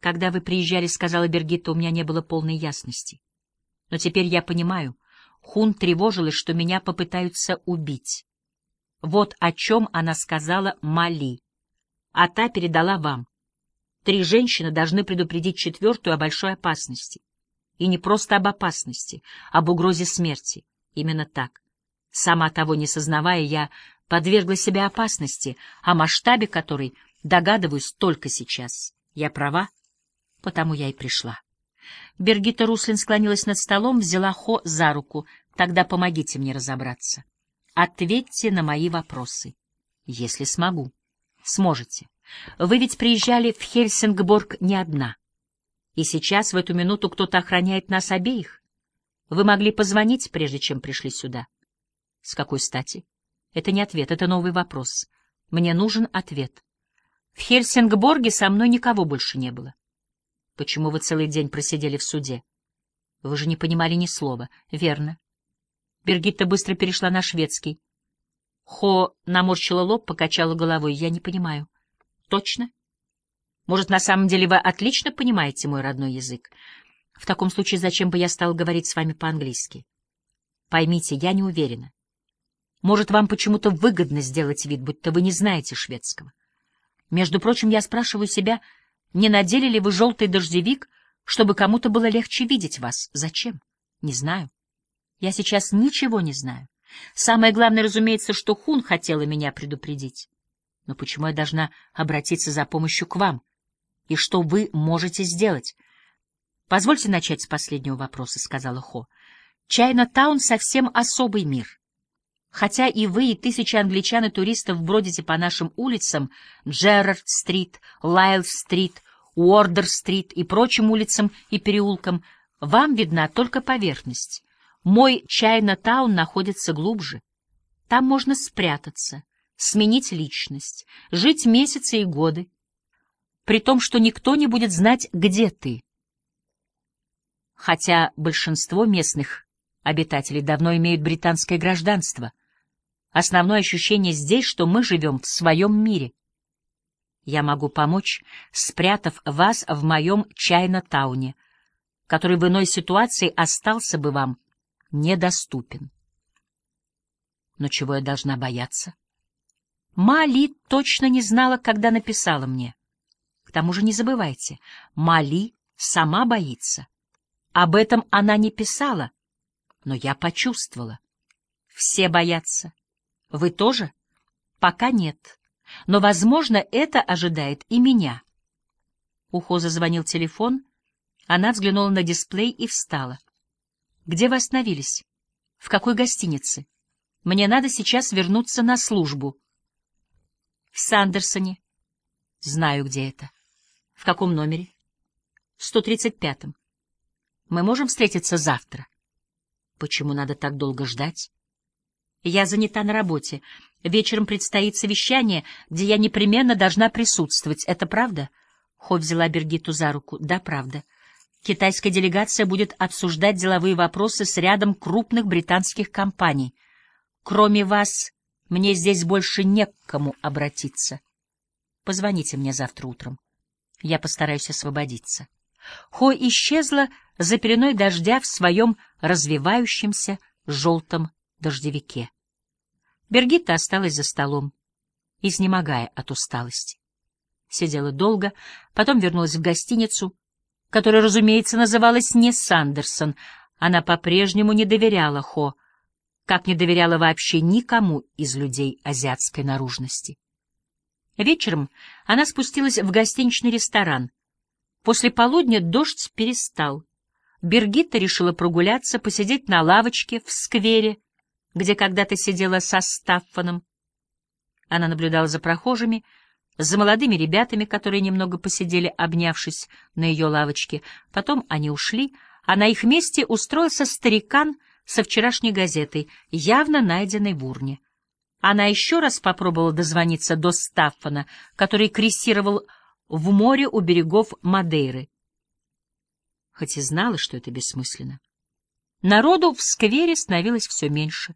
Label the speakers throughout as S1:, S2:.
S1: Когда вы приезжали, — сказала Бергитта, — у меня не было полной ясности. Но теперь я понимаю, Хун тревожилась, что меня попытаются убить. Вот о чем она сказала Мали, а та передала вам. Три женщины должны предупредить четвертую о большой опасности. И не просто об опасности, об угрозе смерти. Именно так. Сама того не сознавая, я подвергла себя опасности, о масштабе которой догадываюсь только сейчас. Я права, потому я и пришла. Бергита Руслин склонилась над столом, взяла Хо за руку. Тогда помогите мне разобраться. Ответьте на мои вопросы, если смогу. Сможете. Вы ведь приезжали в Хельсингборг не одна. И сейчас, в эту минуту, кто-то охраняет нас обеих. Вы могли позвонить, прежде чем пришли сюда. С какой стати? Это не ответ, это новый вопрос. Мне нужен ответ. В Хельсингборге со мной никого больше не было. Почему вы целый день просидели в суде? Вы же не понимали ни слова. Верно. Бергитта быстро перешла на шведский. Хо наморщила лоб, покачала головой. Я не понимаю. Точно? Может, на самом деле вы отлично понимаете мой родной язык? В таком случае зачем бы я стал говорить с вами по-английски? Поймите, я не уверена. Может, вам почему-то выгодно сделать вид, будто вы не знаете шведского. Между прочим, я спрашиваю себя, не надели ли вы желтый дождевик, чтобы кому-то было легче видеть вас? Зачем? Не знаю. Я сейчас ничего не знаю. Самое главное, разумеется, что Хун хотела меня предупредить. Но почему я должна обратиться за помощью к вам? И что вы можете сделать? Позвольте начать с последнего вопроса, — сказала Хо. Чайна-таун — совсем особый мир. Хотя и вы, и тысячи англичан и туристов бродите по нашим улицам Джерард-стрит, Лайл-стрит, Уордер-стрит и прочим улицам и переулкам, вам видна только поверхность. Мой Чайна-таун находится глубже. Там можно спрятаться, сменить личность, жить месяцы и годы, при том, что никто не будет знать, где ты. Хотя большинство местных обитателей давно имеют британское гражданство. Основное ощущение здесь, что мы живем в своем мире. Я могу помочь, спрятав вас в моем Чайна-тауне, который в иной ситуации остался бы вам недоступен. Но чего я должна бояться? Мали точно не знала, когда написала мне. К тому же не забывайте, Мали сама боится. Об этом она не писала, но я почувствовала. Все боятся. Вы тоже? Пока нет. Но, возможно, это ожидает и меня. У Хо зазвонил телефон. Она взглянула на дисплей и встала. Где вы остановились? В какой гостинице? Мне надо сейчас вернуться на службу. В Сандерсоне. Знаю, где это. В каком номере? В 135-м. Мы можем встретиться завтра. Почему надо так долго ждать? Я занята на работе. Вечером предстоит совещание, где я непременно должна присутствовать. Это правда? Хо взяла Бергиту за руку. Да, правда. Китайская делегация будет обсуждать деловые вопросы с рядом крупных британских компаний. Кроме вас, мне здесь больше не к кому обратиться. Позвоните мне завтра утром. Я постараюсь освободиться. Хо исчезла за пеленой дождя в своем развивающемся желтом дождевике. Бергитта осталась за столом, изнемогая от усталости. Сидела долго, потом вернулась в гостиницу, которая, разумеется, называлась не Сандерсон. Она по-прежнему не доверяла Хо, как не доверяла вообще никому из людей азиатской наружности. Вечером она спустилась в гостиничный ресторан. После полудня дождь перестал. Бергитта решила прогуляться, посидеть на лавочке в сквере, где когда-то сидела со Стаффаном. Она наблюдала за прохожими, за молодыми ребятами, которые немного посидели, обнявшись на ее лавочке. Потом они ушли, а на их месте устроился старикан со вчерашней газетой, явно найденной в урне. Она еще раз попробовала дозвониться до Стаффана, который крейсировал в море у берегов Мадейры. Хоть и знала, что это бессмысленно. Народу в сквере становилось все меньше.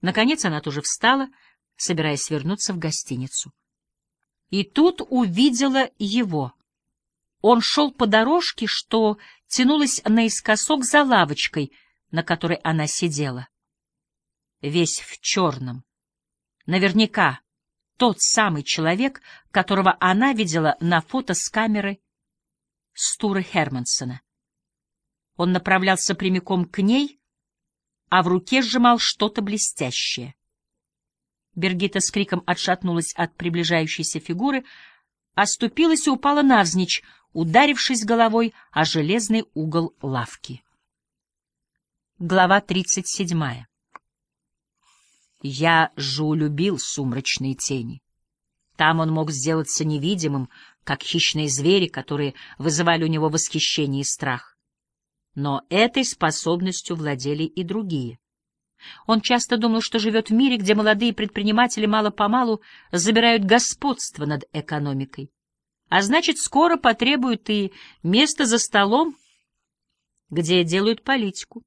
S1: Наконец она тоже встала, собираясь вернуться в гостиницу. И тут увидела его. Он шел по дорожке, что тянулась наискосок за лавочкой, на которой она сидела. Весь в черном. Наверняка тот самый человек, которого она видела на фото с камеры Стура Хермансона. Он направлялся прямиком к ней, а в руке сжимал что-то блестящее. Бергита с криком отшатнулась от приближающейся фигуры, оступилась и упала навзничь, ударившись головой о железный угол лавки. Глава тридцать седьмая. Я Жу любил сумрачные тени. Там он мог сделаться невидимым, как хищные звери, которые вызывали у него восхищение и страх. Но этой способностью владели и другие. Он часто думал, что живет в мире, где молодые предприниматели мало-помалу забирают господство над экономикой, а значит, скоро потребуют и место за столом, где делают политику.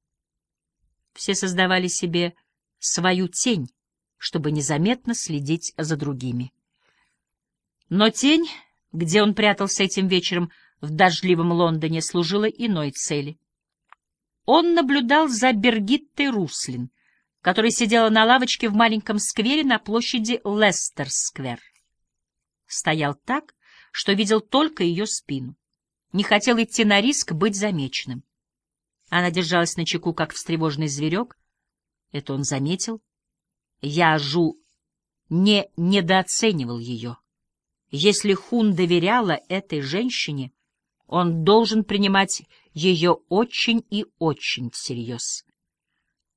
S1: Все создавали себе свою тень, чтобы незаметно следить за другими. Но тень, где он прятался этим вечером в дождливом Лондоне, служила иной цели. Он наблюдал за Бергиттой Руслин, которая сидела на лавочке в маленьком сквере на площади Лестер-сквер. Стоял так, что видел только ее спину. Не хотел идти на риск быть замеченным. Она держалась на чеку, как встревоженный зверек. Это он заметил. Я, Жу, не недооценивал ее. Если Хун доверяла этой женщине, он должен принимать ее очень и очень всерьез.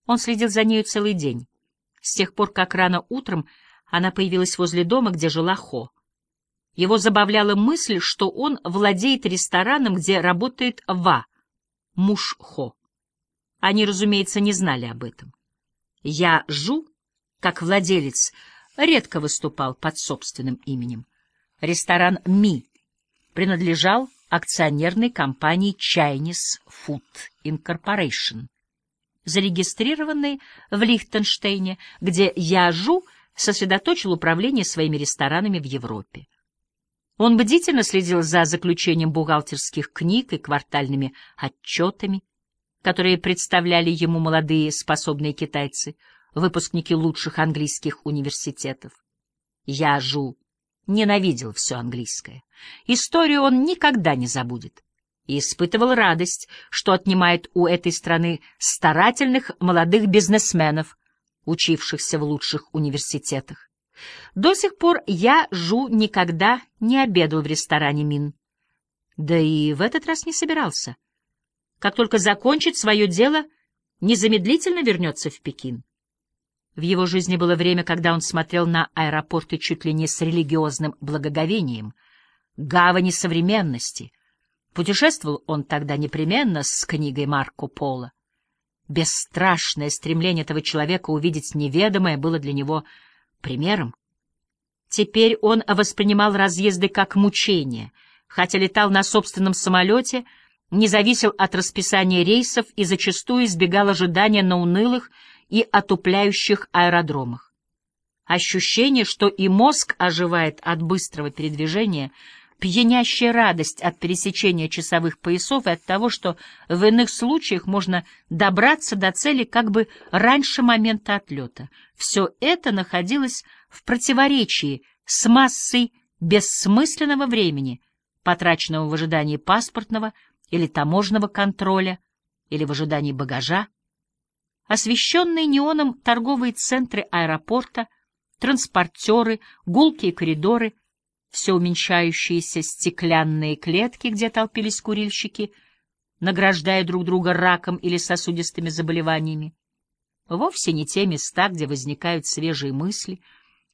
S1: Он следил за нею целый день, с тех пор, как рано утром она появилась возле дома, где жила Хо. Его забавляла мысль, что он владеет рестораном, где работает Ва, муж Хо. Они, разумеется, не знали об этом. Я Жу, как владелец, редко выступал под собственным именем. Ресторан Ми принадлежал акционерной компании Chinese Food Incorporation, зарегистрированной в Лихтенштейне, где Яжу сосредоточил управление своими ресторанами в Европе. Он бдительно следил за заключением бухгалтерских книг и квартальными отчетами, которые представляли ему молодые способные китайцы, выпускники лучших английских университетов. Яжу ненавидел все английское. Историю он никогда не забудет. И испытывал радость, что отнимает у этой страны старательных молодых бизнесменов, учившихся в лучших университетах. До сих пор я, Жу, никогда не обедал в ресторане Мин. Да и в этот раз не собирался. Как только закончит свое дело, незамедлительно вернется в Пекин. В его жизни было время, когда он смотрел на аэропорты чуть ли не с религиозным благоговением, гавани современности. Путешествовал он тогда непременно с книгой Марко Поло. Бесстрашное стремление этого человека увидеть неведомое было для него примером. Теперь он воспринимал разъезды как мучение, хотя летал на собственном самолете, не зависел от расписания рейсов и зачастую избегал ожидания на унылых, и отупляющих аэродромах. Ощущение, что и мозг оживает от быстрого передвижения, пьянящая радость от пересечения часовых поясов и от того, что в иных случаях можно добраться до цели как бы раньше момента отлета. Все это находилось в противоречии с массой бессмысленного времени, потраченного в ожидании паспортного или таможенного контроля, или в ожидании багажа, Освещенные неоном торговые центры аэропорта, транспортеры, гулкие коридоры, все уменьшающиеся стеклянные клетки, где толпились курильщики, награждая друг друга раком или сосудистыми заболеваниями. Вовсе не те места, где возникают свежие мысли,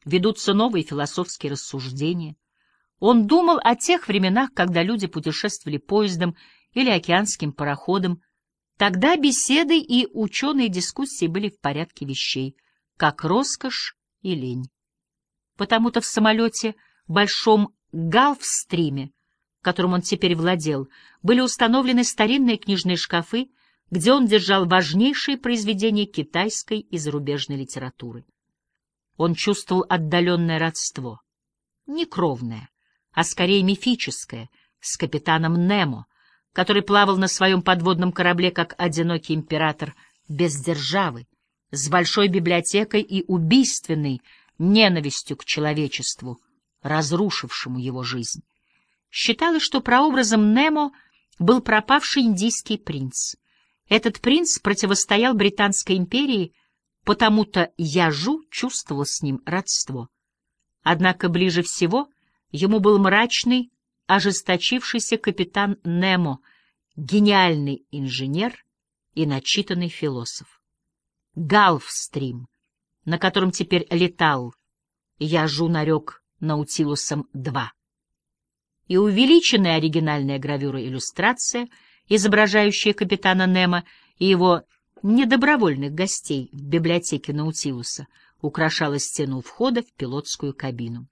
S1: ведутся новые философские рассуждения. Он думал о тех временах, когда люди путешествовали поездом или океанским пароходом, Тогда беседы и ученые дискуссии были в порядке вещей, как роскошь и лень. Потому-то в самолете, большом Галфстриме, которым он теперь владел, были установлены старинные книжные шкафы, где он держал важнейшие произведения китайской и зарубежной литературы. Он чувствовал отдаленное родство, не кровное, а скорее мифическое, с капитаном Немо, который плавал на своем подводном корабле как одинокий император без державы, с большой библиотекой и убийственной ненавистью к человечеству, разрушившему его жизнь. Считалось, что прообразом Немо был пропавший индийский принц. Этот принц противостоял Британской империи, потому-то Яжу чувствовал с ним родство. Однако ближе всего ему был мрачный, ожесточившийся капитан Немо, гениальный инженер и начитанный философ. Галфстрим, на котором теперь летал Яжу нарек Наутилусом-2. И увеличенная оригинальная гравюра-иллюстрация, изображающая капитана Немо и его недобровольных гостей в библиотеке Наутилуса, украшала стену входа в пилотскую кабину.